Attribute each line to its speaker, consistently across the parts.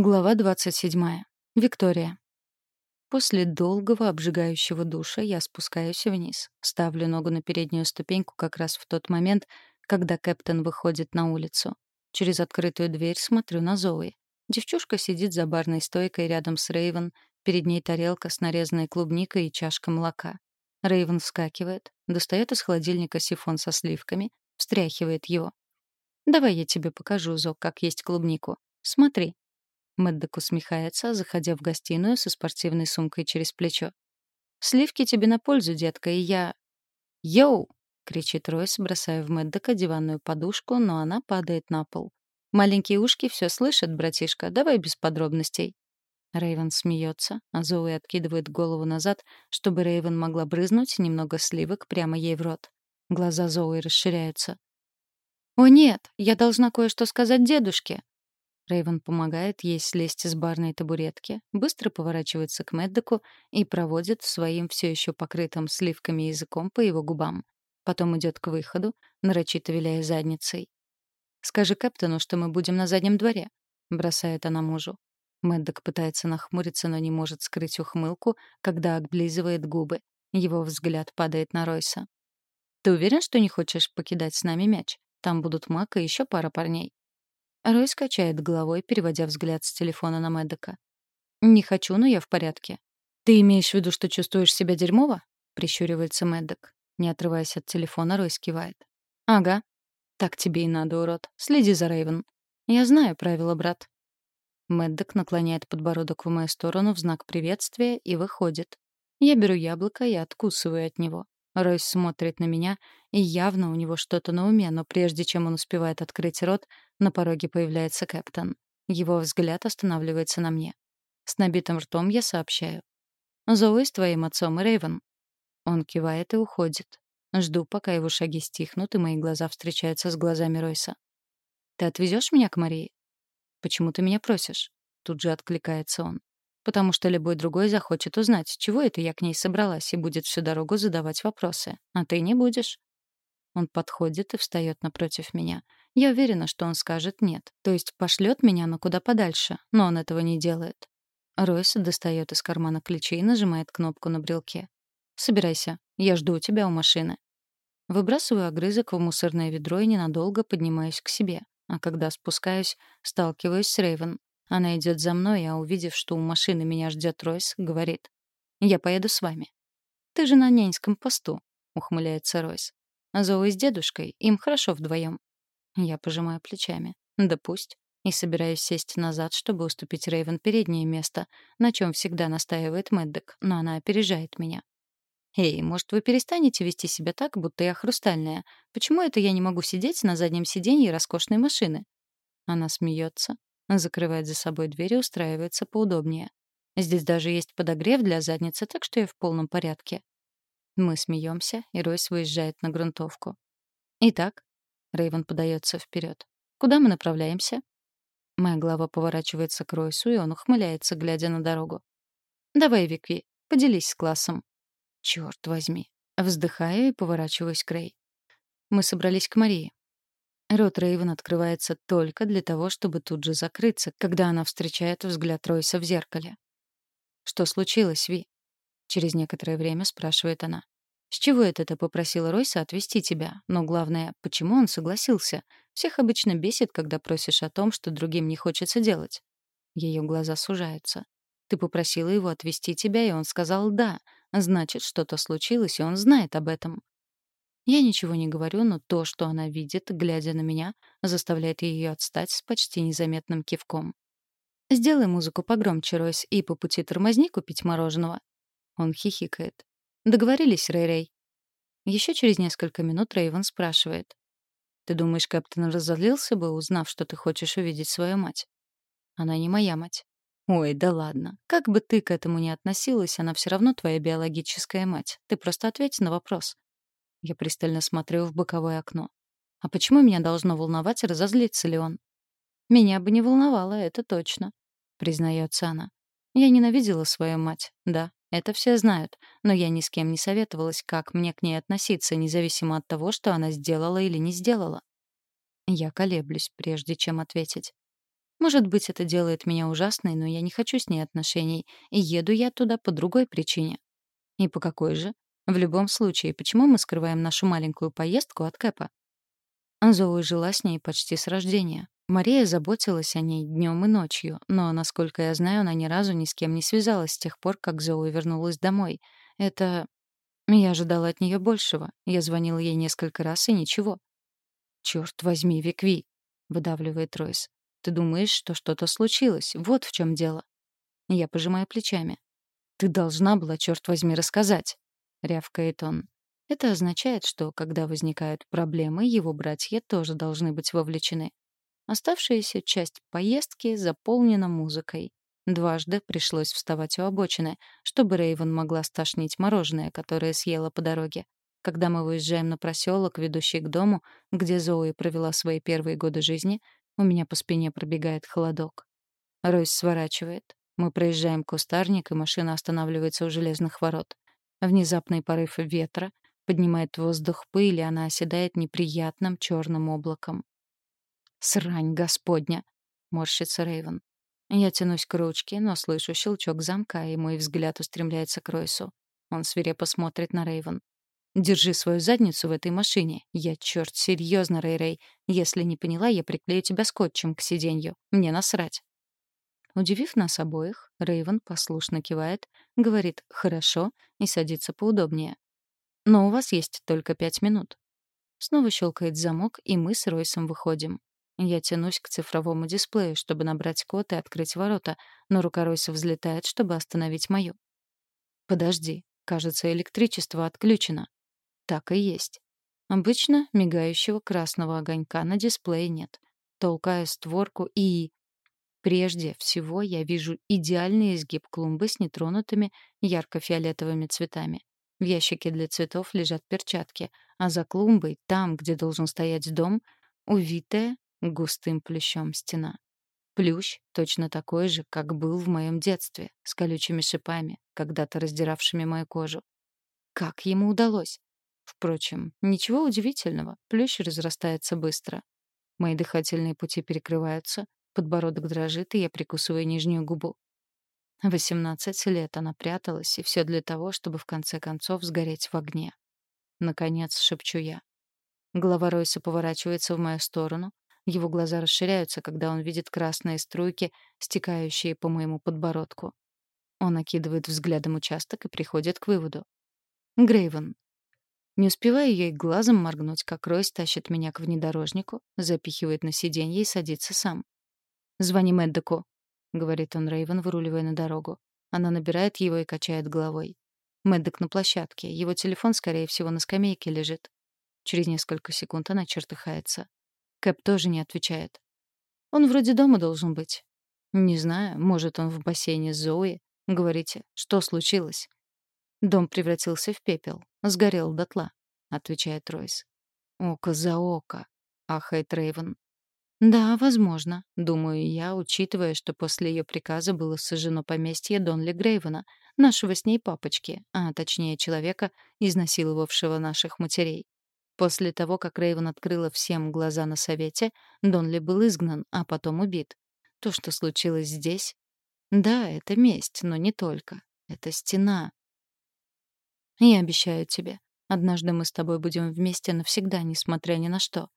Speaker 1: Глава 27. Виктория. После долгого обжигающего душа я спускаюсь вниз. Ставлю ногу на переднюю ступеньку как раз в тот момент, когда Кэптен выходит на улицу. Через открытую дверь смотрю на Зои. Девчушка сидит за барной стойкой рядом с Рейвен, перед ней тарелка с нарезанной клубникой и чашка молока. Рейвен вскакивает, достает из холодильника сифон со сливками, встряхивает его. «Давай я тебе покажу, Зо, как есть клубнику. Смотри». Мэддок усмехается, заходя в гостиную со спортивной сумкой через плечо. «Сливки тебе на пользу, детка, и я...» «Йоу!» — кричит Ройс, бросая в Мэддока диванную подушку, но она падает на пол. «Маленькие ушки все слышат, братишка, давай без подробностей». Рейвен смеется, а Зоуи откидывает голову назад, чтобы Рейвен могла брызнуть немного сливок прямо ей в рот. Глаза Зоуи расширяются. «О нет, я должна кое-что сказать дедушке», Рэйвен помогает ей слезть с барной табуретки, быстро поворачивается к Мэддоку и проводит своим все еще покрытым сливками языком по его губам. Потом идет к выходу, нарочито виляя задницей. «Скажи капитану, что мы будем на заднем дворе», — бросает она мужу. Мэддок пытается нахмуриться, но не может скрыть ухмылку, когда облизывает губы. Его взгляд падает на Ройса. «Ты уверен, что не хочешь покидать с нами мяч? Там будут Мак и еще пара парней». Рой качает головой, переводя взгляд с телефона на Мэддока. «Не хочу, но я в порядке». «Ты имеешь в виду, что чувствуешь себя дерьмово?» — прищуривается Мэддок. Не отрываясь от телефона, Рой кивает. «Ага. Так тебе и надо, урод. Следи за Рейвен. Я знаю правила, брат». Мэддок наклоняет подбородок в мою сторону в знак приветствия и выходит. Я беру яблоко и откусываю от него. Ройс смотрит на меня, и явно у него что-то на уме, но прежде чем он успевает открыть рот, на пороге появляется Кэптон. Его взгляд останавливается на мне. С набитым ртом я сообщаю. «Зоуи с твоим отцом и Рейвен». Он кивает и уходит. Жду, пока его шаги стихнут, и мои глаза встречаются с глазами Ройса. «Ты отвезешь меня к Марии?» «Почему ты меня просишь?» Тут же откликается он потому что любой другой захочет узнать, чего это я к ней собралась, и будет всю дорогу задавать вопросы. А ты не будешь. Он подходит и встает напротив меня. Я уверена, что он скажет «нет», то есть пошлет меня на куда подальше, но он этого не делает. Ройс достает из кармана ключи и нажимает кнопку на брелке. «Собирайся, я жду тебя у машины». Выбрасываю огрызок в мусорное ведро и ненадолго поднимаюсь к себе. А когда спускаюсь, сталкиваюсь с Рейвен. Она идет за мной, а увидев, что у машины меня ждет Ройс, говорит. «Я поеду с вами». «Ты же на няньском посту», — ухмыляется Ройс. «Зоуи с дедушкой, им хорошо вдвоем». Я пожимаю плечами. «Да пусть». И собираюсь сесть назад, чтобы уступить Рейвен переднее место, на чем всегда настаивает Мэддок, но она опережает меня. «Эй, может, вы перестанете вести себя так, будто я хрустальная? Почему это я не могу сидеть на заднем сиденье роскошной машины?» Она смеется, закрывает за собой дверь и устраивается поудобнее. Здесь даже есть подогрев для задницы, так что я в полном порядке. Мы смеемся, и Ройс выезжает на грунтовку. Итак, Рейвен подается вперед. Куда мы направляемся? Моя голова поворачивается к Ройсу, и он ухмыляется, глядя на дорогу. Давай, Вики, поделись с классом. Черт возьми. Вздыхаю и поворачиваюсь к Рей. Мы собрались к Марии. Рот Рейвен открывается только для того, чтобы тут же закрыться, когда она встречает взгляд Ройса в зеркале. «Что случилось, Ви?» Через некоторое время спрашивает она. «С чего это ты попросила Ройса отвезти тебя? Но главное, почему он согласился? Всех обычно бесит, когда просишь о том, что другим не хочется делать». Ее глаза сужаются. «Ты попросила его отвезти тебя, и он сказал «да». Значит, что-то случилось, и он знает об этом. Я ничего не говорю, но то, что она видит, глядя на меня, заставляет ее отстать с почти незаметным кивком. «Сделай музыку погромче, Ройс, и по пути тормозни купить мороженого». Он хихикает. «Договорились, Рэй-Рэй?» Еще через несколько минут Рейвен спрашивает. «Ты думаешь, Кэптон разозлился бы, узнав, что ты хочешь увидеть свою мать?» «Она не моя мать». «Ой, да ладно. Как бы ты к этому ни относилась, она все равно твоя биологическая мать. Ты просто ответь на вопрос. Я пристально смотрю в боковое окно. А почему меня должно волновать, разозлится ли он? Меня бы не волновало, это точно, признается она. Я ненавидела свою мать, да, это все знают, но я ни с кем не советовалась, как мне к ней относиться, независимо от того, что она сделала или не сделала. Я колеблюсь, прежде чем ответить. Может быть, это делает меня ужасной, но я не хочу с ней отношений, и еду я туда по другой причине. И по какой же? В любом случае, почему мы скрываем нашу маленькую поездку от Кэпа? Зоуи жила с ней почти с рождения. Мария заботилась о ней днем и ночью, но, насколько я знаю, она ни разу ни с кем не связалась с тех пор, как Зоуи вернулась домой. Это... Я ожидала от нее большего. Я звонила ей несколько раз, и ничего. «Черт возьми, Викви!» — выдавливает Ройс. «Ты думаешь, что что-то случилось? Вот в чем дело». Я пожимаю плечами. «Ты должна была, черт возьми, рассказать!» — рявкает он. Это означает, что, когда возникают проблемы, его братья тоже должны быть вовлечены. Оставшаяся часть поездки заполнена музыкой. Дважды пришлось вставать у обочины, чтобы Рейвен могла стошнить мороженое, которое съела по дороге. Когда мы выезжаем на проселок, ведущий к дому, где Зои провела свои первые годы жизни, у меня по спине пробегает холодок. Ройс сворачивает. Мы проезжаем кустарник, и машина останавливается у железных ворот. Внезапный порыв ветра поднимает в воздух пыль, и она оседает неприятным черным облаком. «Срань господня!» — морщится Рейвен. Я тянусь к ручке, но слышу щелчок замка, и мой взгляд устремляется к Ройсу. Он свирепо смотрит на Рейвен. Держи свою задницу в этой машине. Я, черт, серьезно, Рэй-Рэй. Если не поняла, я приклею тебя скотчем к сиденью. Мне насрать. Удивив нас обоих, Рейвен послушно кивает, говорит «хорошо» и садится поудобнее. «Но у вас есть только пять минут». Снова щелкает замок, и мы с Ройсом выходим. Я тянусь к цифровому дисплею, чтобы набрать код и открыть ворота, но рука Ройса взлетает, чтобы остановить мою. «Подожди, кажется, электричество отключено». Так и есть. Обычно мигающего красного огонька на дисплее нет. Толкаю створку и... Прежде всего я вижу идеальный изгиб клумбы с нетронутыми ярко-фиолетовыми цветами. В ящике для цветов лежат перчатки, а за клумбой, там, где должен стоять дом, увитая густым плющом стена. Плющ точно такой же, как был в моем детстве, с колючими шипами, когда-то раздиравшими мою кожу. Как ему удалось? Впрочем, ничего удивительного, плющ разрастается быстро. Мои дыхательные пути перекрываются, подбородок дрожит, и я прикусываю нижнюю губу. Восемнадцать лет она пряталась, и все для того, чтобы в конце концов сгореть в огне. Наконец шепчу я. Голова Ройса поворачивается в мою сторону, его глаза расширяются, когда он видит красные струйки, стекающие по моему подбородку. Он окидывает взглядом участок и приходит к выводу. Грейвен, не успеваю ей глазом моргнуть, как Ройс тащит меня к внедорожнику, запихивает на сиденье и садится сам. «Звони Мэддоку», — говорит он Рейвен, выруливая на дорогу. Она набирает его и качает головой. Мэддок на площадке. Его телефон, скорее всего, на скамейке лежит. Через несколько секунд она чертыхается. Кэп тоже не отвечает. Он вроде дома должен быть. Не знаю, может, он в бассейне с Зои. Говорите, что случилось? Дом превратился в пепел, сгорел дотла, отвечает Ройс. Око за око, ахает Рейвен. Да, возможно, думаю я, учитывая, что после ее приказа было сожжено поместье Донли Грейвена, нашего с ней папочки, а точнее человека, изнасиловавшего наших матерей. После того, как Рейвен открыла всем глаза на совете, Донли был изгнан, а потом убит. То, что случилось здесь... Да, это месть, но не только. Это стена, я обещаю тебе, однажды мы с тобой будем вместе навсегда, несмотря ни на что.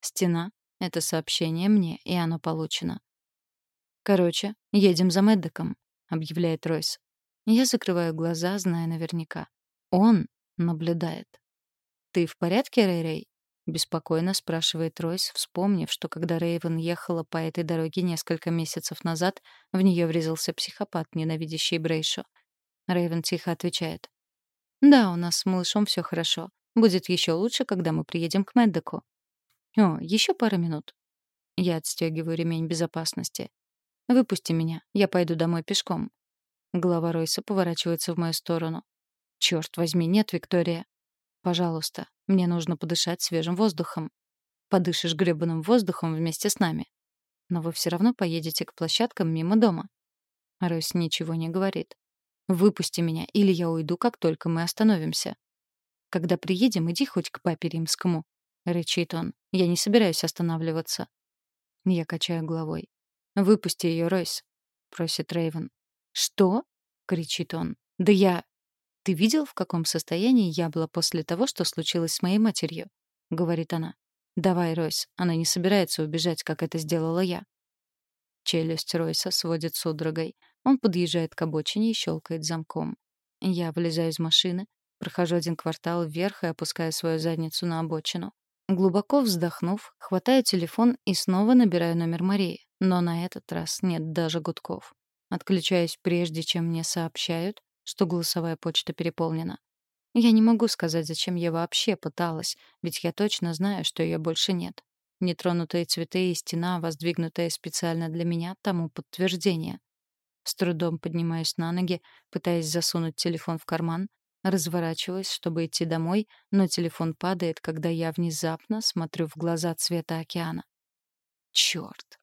Speaker 1: Стена — это сообщение мне, и оно получено. Короче, едем за Мэддоком, объявляет Ройс. Я закрываю глаза, зная наверняка. Он наблюдает. Ты в порядке, Рэй-Рэй? беспокойно спрашивает Ройс, вспомнив, что когда Рейвен ехала по этой дороге несколько месяцев назад, в нее врезался психопат, ненавидящий Брейшо. Рейвен тихо отвечает: да, у нас с малышом все хорошо. Будет еще лучше, когда мы приедем к Мэддоку. О, еще пара минут. Я отстегиваю ремень безопасности. Выпусти меня, я пойду домой пешком. Голова Ройса поворачивается в мою сторону. Черт возьми, нет, Виктория. Пожалуйста, мне нужно подышать свежим воздухом. Подышишь гребаным воздухом вместе с нами. Но вы все равно поедете к площадкам мимо дома. Ройс ничего не говорит. Выпусти меня, или я уйду, как только мы остановимся. Когда приедем, иди хоть к папе римскому, рычит он. Я не собираюсь останавливаться. Я качаю головой. «Выпусти ее, Ройс», — просит Рейвен. «Что?» — кричит он. «Да я...» «Ты видел, в каком состоянии я была после того, что случилось с моей матерью?» — говорит она. «Давай, Ройс, она не собирается убежать, как это сделала я». Челюсть Ройса сводит судорогой. Он подъезжает к обочине и щелкает замком. Я вылезаю из машины, прохожу один квартал вверх и опускаю свою задницу на обочину. Глубоко вздохнув, хватаю телефон и снова набираю номер Марии. Но на этот раз нет даже гудков. Отключаюсь прежде, чем мне сообщают, что голосовая почта переполнена. Я не могу сказать, зачем я вообще пыталась, ведь я точно знаю, что ее больше нет. Нетронутые цветы и стена, воздвигнутая специально для меня, тому подтверждение. С трудом поднимаюсь на ноги, пытаясь засунуть телефон в карман, разворачиваюсь, чтобы идти домой, но телефон падает, когда я внезапно смотрю в глаза цвета океана. Чёрт!